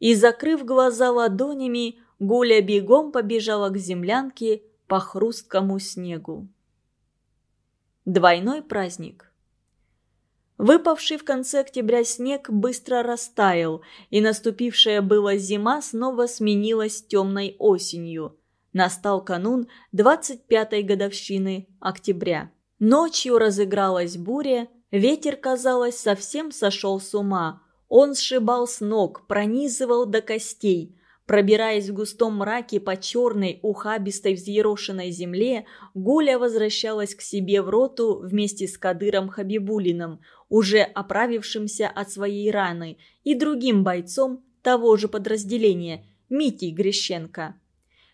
S1: И, закрыв глаза ладонями, Гуля бегом побежала к землянке по хрусткому снегу. Двойной праздник Выпавший в конце октября снег быстро растаял, и наступившая была зима снова сменилась темной осенью – Настал канун 25-й годовщины октября. Ночью разыгралась буря, ветер, казалось, совсем сошел с ума. Он сшибал с ног, пронизывал до костей. Пробираясь в густом мраке по черной, ухабистой взъерошенной земле, Гуля возвращалась к себе в роту вместе с Кадыром Хабибулиным, уже оправившимся от своей раны, и другим бойцом того же подразделения, Митей Грещенко.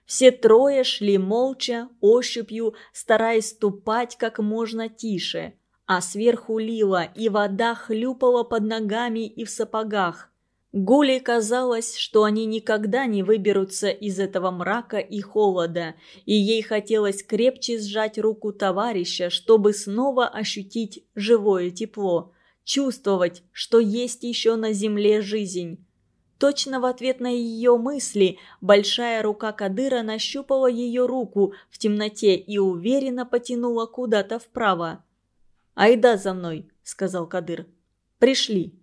S1: Все трое шли молча, ощупью, стараясь ступать как можно тише. А сверху лила, и вода хлюпала под ногами и в сапогах. Гуле казалось, что они никогда не выберутся из этого мрака и холода, и ей хотелось крепче сжать руку товарища, чтобы снова ощутить живое тепло, чувствовать, что есть еще на земле жизнь. Точно в ответ на ее мысли большая рука Кадыра нащупала ее руку в темноте и уверенно потянула куда-то вправо. «Айда за мной», — сказал Кадыр. «Пришли».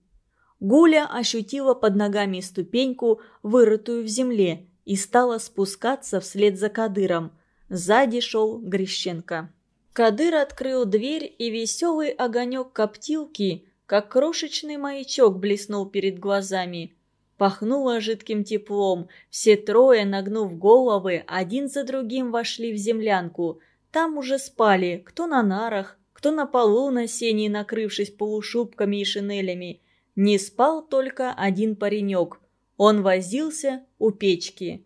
S1: Гуля ощутила под ногами ступеньку, вырытую в земле, и стала спускаться вслед за Кадыром. Сзади шел Грищенко. Кадыр открыл дверь, и веселый огонек коптилки, как крошечный маячок, блеснул перед глазами. Пахнуло жидким теплом. Все трое, нагнув головы, один за другим вошли в землянку. Там уже спали, кто на нарах, кто на полу на сене, накрывшись полушубками и шинелями. Не спал только один паренек. Он возился у печки.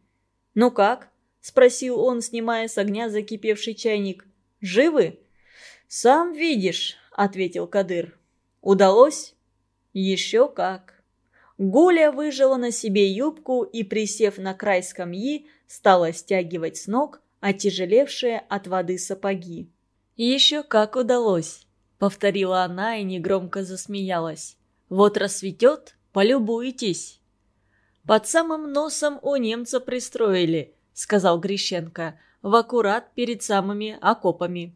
S1: «Ну как?» – спросил он, снимая с огня закипевший чайник. «Живы?» «Сам видишь», – ответил Кадыр. «Удалось?» «Еще как». Гуля выжила на себе юбку и, присев на край скамьи, стала стягивать с ног отяжелевшие от воды сапоги. «Еще как удалось», — повторила она и негромко засмеялась. Вот рассветет, полюбуйтесь». «Под самым носом у немца пристроили», — сказал Грищенко, «в аккурат перед самыми окопами».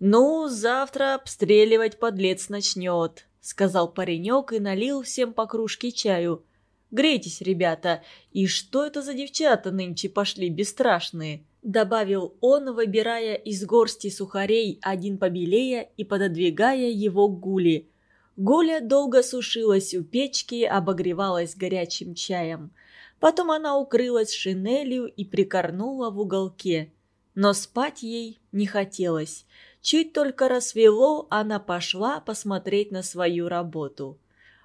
S1: «Ну, завтра обстреливать подлец начнет», — сказал паренек и налил всем по кружке чаю. «Грейтесь, ребята, и что это за девчата нынче пошли бесстрашные?» Добавил он, выбирая из горсти сухарей один побелее и пододвигая его к гули. Гуля долго сушилась у печки, обогревалась горячим чаем. Потом она укрылась шинелью и прикорнула в уголке. Но спать ей не хотелось. Чуть только рассвело, она пошла посмотреть на свою работу.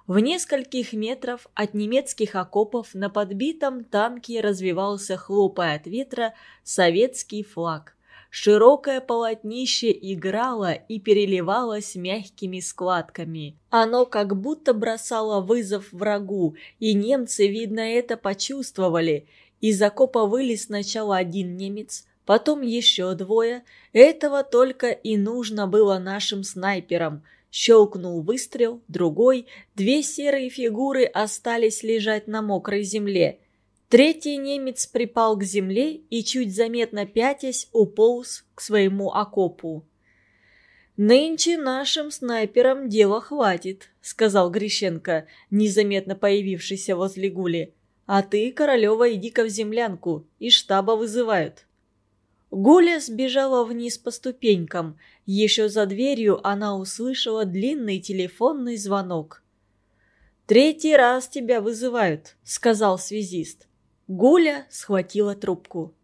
S1: В нескольких метров от немецких окопов на подбитом танке развивался, хлопая от ветра, советский флаг. Широкое полотнище играло и переливалось мягкими складками. Оно как будто бросало вызов врагу, и немцы, видно, это почувствовали. Из окопа вылез сначала один немец, потом еще двое. Этого только и нужно было нашим снайперам. Щелкнул выстрел, другой, две серые фигуры остались лежать на мокрой земле. Третий немец припал к земле и, чуть заметно пятясь, уполз к своему окопу. «Нынче нашим снайперам дела хватит», — сказал Грищенко, незаметно появившийся возле Гули. «А ты, Королева, иди-ка в землянку, и штаба вызывают». Гуля сбежала вниз по ступенькам. Еще за дверью она услышала длинный телефонный звонок. «Третий раз тебя вызывают», — сказал связист. Гуля схватила трубку.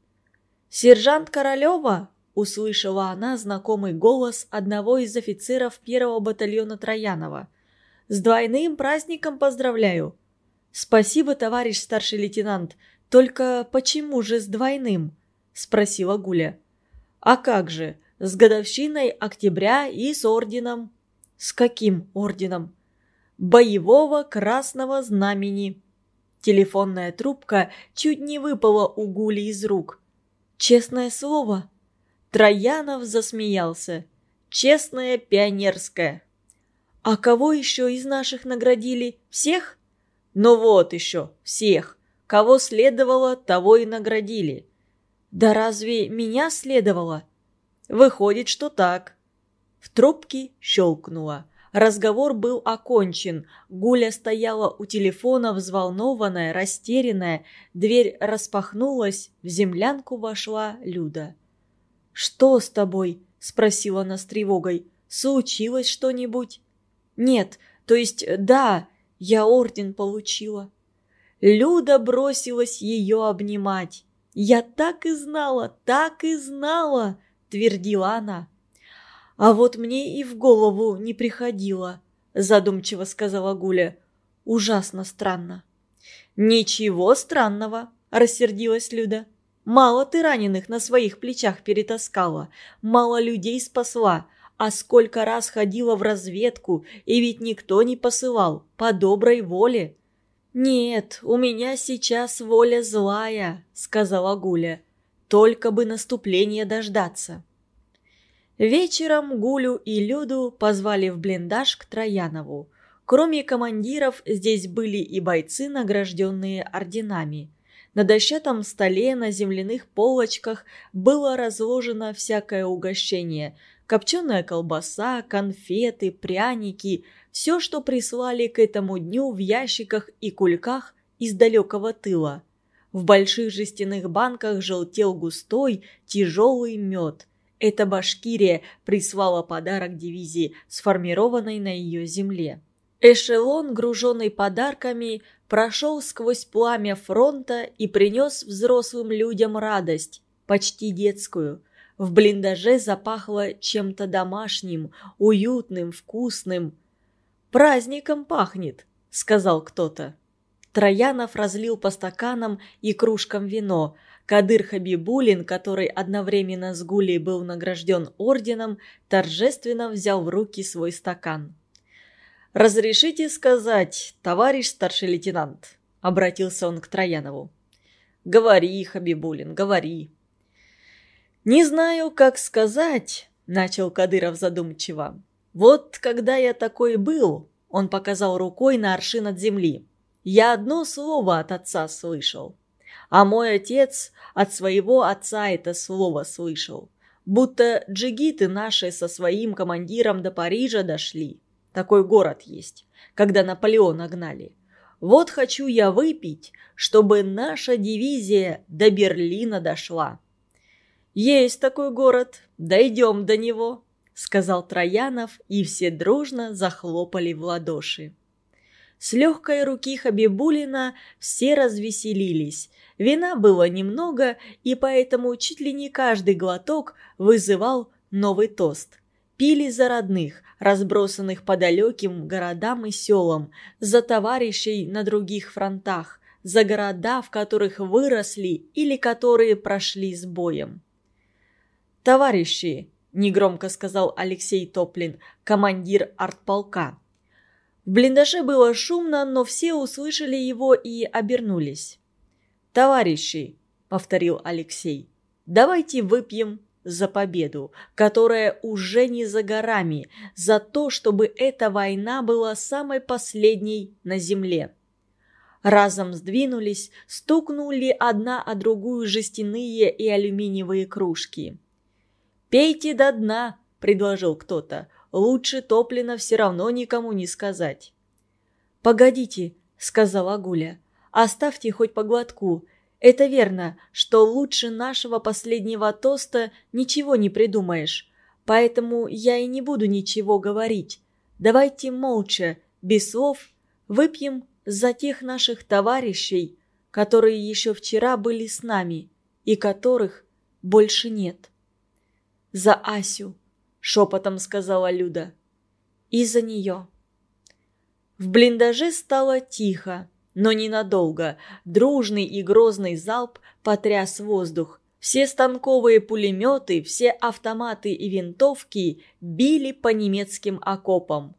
S1: «Сержант Королева?» – услышала она знакомый голос одного из офицеров первого батальона Троянова. «С двойным праздником поздравляю!» «Спасибо, товарищ старший лейтенант. Только почему же с двойным?» – спросила Гуля. «А как же? С годовщиной октября и с орденом». «С каким орденом?» «Боевого красного знамени», Телефонная трубка чуть не выпала у Гули из рук. «Честное слово?» Троянов засмеялся. «Честное пионерское». «А кого еще из наших наградили? Всех?» «Ну вот еще, всех. Кого следовало, того и наградили». «Да разве меня следовало?» «Выходит, что так». В трубке щелкнуло. Разговор был окончен. Гуля стояла у телефона, взволнованная, растерянная. Дверь распахнулась, в землянку вошла Люда. «Что с тобой?» – спросила она с тревогой. «Случилось что-нибудь?» «Нет, то есть да, я орден получила». Люда бросилась ее обнимать. «Я так и знала, так и знала!» – твердила она. «А вот мне и в голову не приходило», – задумчиво сказала Гуля. «Ужасно странно». «Ничего странного», – рассердилась Люда. «Мало ты раненых на своих плечах перетаскала, мало людей спасла, а сколько раз ходила в разведку, и ведь никто не посылал, по доброй воле». «Нет, у меня сейчас воля злая», — сказала Гуля. «Только бы наступления дождаться». Вечером Гулю и Люду позвали в блиндаж к Троянову. Кроме командиров, здесь были и бойцы, награжденные орденами. На дощатом столе на земляных полочках было разложено всякое угощение – копченая колбаса, конфеты, пряники, все, что прислали к этому дню в ящиках и кульках из далекого тыла. В больших жестяных банках желтел густой, тяжелый мед. Эта Башкирия прислала подарок дивизии, сформированной на ее земле. Эшелон, груженный подарками, прошел сквозь пламя фронта и принес взрослым людям радость, почти детскую – в блиндаже запахло чем-то домашним, уютным, вкусным. «Праздником пахнет», — сказал кто-то. Троянов разлил по стаканам и кружкам вино. Кадыр Хабибулин, который одновременно с Гулей был награжден орденом, торжественно взял в руки свой стакан. «Разрешите сказать, товарищ старший лейтенант», — обратился он к Троянову. «Говори, Хабибулин, говори», «Не знаю, как сказать», — начал Кадыров задумчиво. «Вот когда я такой был», — он показал рукой на аршин от земли, — «я одно слово от отца слышал. А мой отец от своего отца это слово слышал. Будто джигиты наши со своим командиром до Парижа дошли. Такой город есть, когда Наполеона гнали. Вот хочу я выпить, чтобы наша дивизия до Берлина дошла». «Есть такой город, дойдем до него», — сказал Троянов, и все дружно захлопали в ладоши. С легкой руки Хабибулина все развеселились. Вина было немного, и поэтому чуть ли не каждый глоток вызывал новый тост. Пили за родных, разбросанных по далеким городам и селам, за товарищей на других фронтах, за города, в которых выросли или которые прошли с боем. «Товарищи!» – негромко сказал Алексей Топлин, командир артполка. В блиндаже было шумно, но все услышали его и обернулись. «Товарищи!» – повторил Алексей. «Давайте выпьем за победу, которая уже не за горами, за то, чтобы эта война была самой последней на земле». Разом сдвинулись, стукнули одна о другую жестяные и алюминиевые кружки. «Пейте до дна», — предложил кто-то. «Лучше топлено все равно никому не сказать». «Погодите», — сказала Гуля. «Оставьте хоть по глотку. Это верно, что лучше нашего последнего тоста ничего не придумаешь. Поэтому я и не буду ничего говорить. Давайте молча, без слов, выпьем за тех наших товарищей, которые еще вчера были с нами и которых больше нет» за Асю», — шепотом сказала Люда. «И за нее». В блиндаже стало тихо, но ненадолго. Дружный и грозный залп потряс воздух. Все станковые пулеметы, все автоматы и винтовки били по немецким окопам.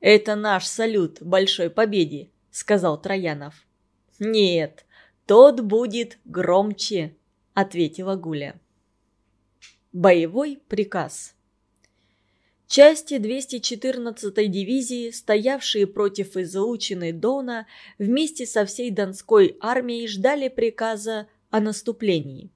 S1: «Это наш салют большой победе», — сказал Троянов. «Нет, тот будет громче», — ответила Гуля. Боевой приказ. Части 214-й дивизии, стоявшие против излучины Дона, вместе со всей Донской армией ждали приказа о наступлении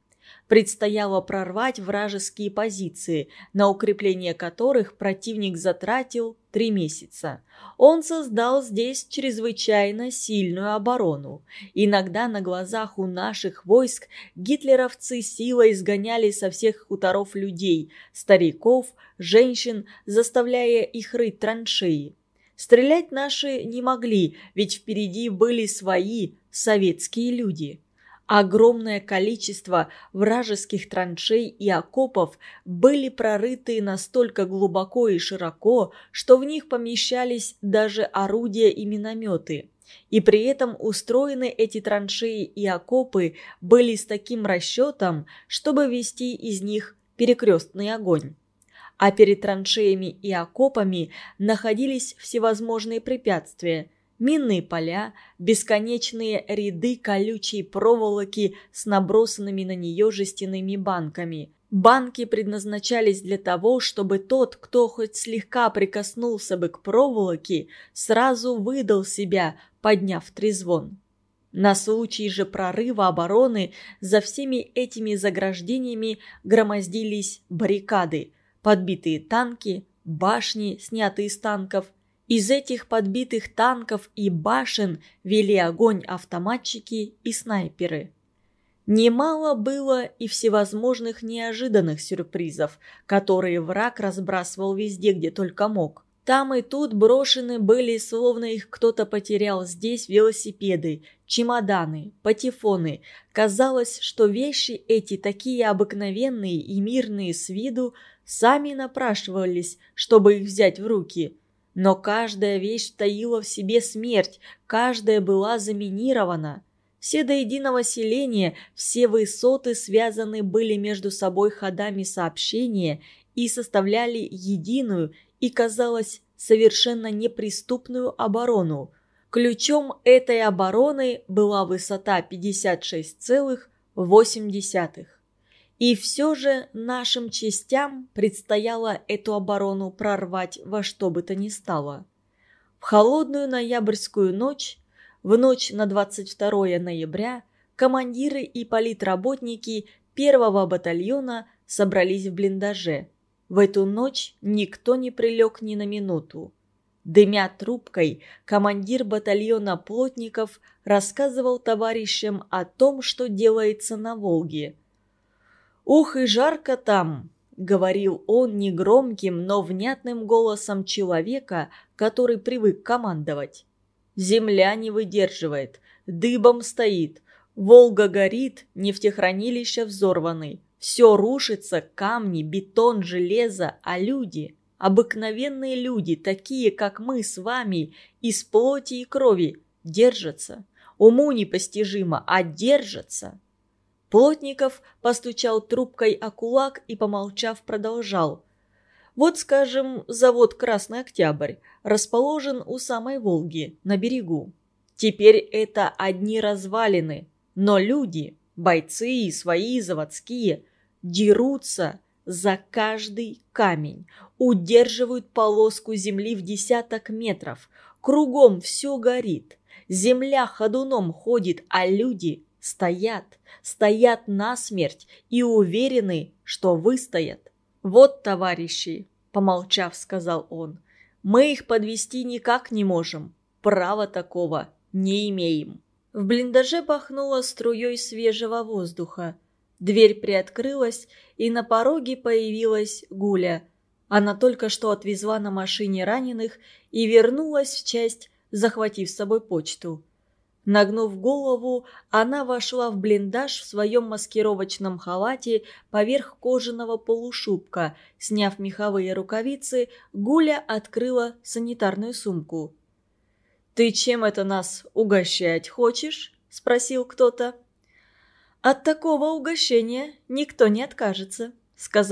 S1: предстояло прорвать вражеские позиции, на укрепление которых противник затратил три месяца. Он создал здесь чрезвычайно сильную оборону. Иногда на глазах у наших войск гитлеровцы силой изгоняли со всех хуторов людей, стариков, женщин, заставляя их рыть траншеи. Стрелять наши не могли, ведь впереди были свои советские люди. Огромное количество вражеских траншей и окопов были прорыты настолько глубоко и широко, что в них помещались даже орудия и минометы. И при этом устроены эти траншеи и окопы были с таким расчетом, чтобы вести из них перекрестный огонь. А перед траншеями и окопами находились всевозможные препятствия – минные поля, бесконечные ряды колючей проволоки с набросанными на нее жестяными банками. Банки предназначались для того, чтобы тот, кто хоть слегка прикоснулся бы к проволоке, сразу выдал себя, подняв трезвон. На случай же прорыва обороны за всеми этими заграждениями громоздились баррикады, подбитые танки, башни, снятые с танков. Из этих подбитых танков и башен вели огонь автоматчики и снайперы. Немало было и всевозможных неожиданных сюрпризов, которые враг разбрасывал везде, где только мог. Там и тут брошены были, словно их кто-то потерял здесь, велосипеды, чемоданы, патефоны. Казалось, что вещи эти, такие обыкновенные и мирные с виду, сами напрашивались, чтобы их взять в руки. Но каждая вещь таила в себе смерть, каждая была заминирована. Все до единого селения, все высоты связаны были между собой ходами сообщения и составляли единую и, казалось, совершенно неприступную оборону. Ключом этой обороны была высота 56,8. И все же нашим частям предстояло эту оборону прорвать во что бы то ни стало. В холодную ноябрьскую ночь, в ночь на 22 ноября, командиры и политработники первого батальона собрались в блиндаже – в эту ночь никто не прилег ни на минуту. Дымя трубкой, командир батальона плотников рассказывал товарищам о том, что делается на Волге. «Ух, и жарко там!» — говорил он негромким, но внятным голосом человека, который привык командовать. «Земля не выдерживает, дыбом стоит, Волга горит, нефтехранилища взорваны. Все рушится, камни, бетон, железо, а люди, обыкновенные люди, такие, как мы с вами, из плоти и крови, держатся. Уму непостижимо, а держатся. Плотников постучал трубкой о кулак и, помолчав, продолжал. Вот, скажем, завод «Красный Октябрь» расположен у самой Волги, на берегу. Теперь это одни развалины, но люди, бойцы свои заводские, дерутся за каждый камень, удерживают полоску земли в десяток метров, кругом все горит, земля ходуном ходит, а люди стоят, стоят насмерть и уверены, что выстоят. «Вот, товарищи», — помолчав, сказал он, — «мы их подвести никак не можем, права такого не имеем». В блиндаже пахнуло струей свежего воздуха. Дверь приоткрылась, и на пороге появилась Гуля. Она только что отвезла на машине раненых и вернулась в часть, захватив с собой почту. Нагнув голову, она вошла в блиндаж в своем маскировочном халате поверх кожаного полушубка. Сняв меховые рукавицы, Гуля открыла санитарную сумку. «Ты чем это нас угощать хочешь?» – спросил кто-то. «От такого угощения никто не откажется», — сказала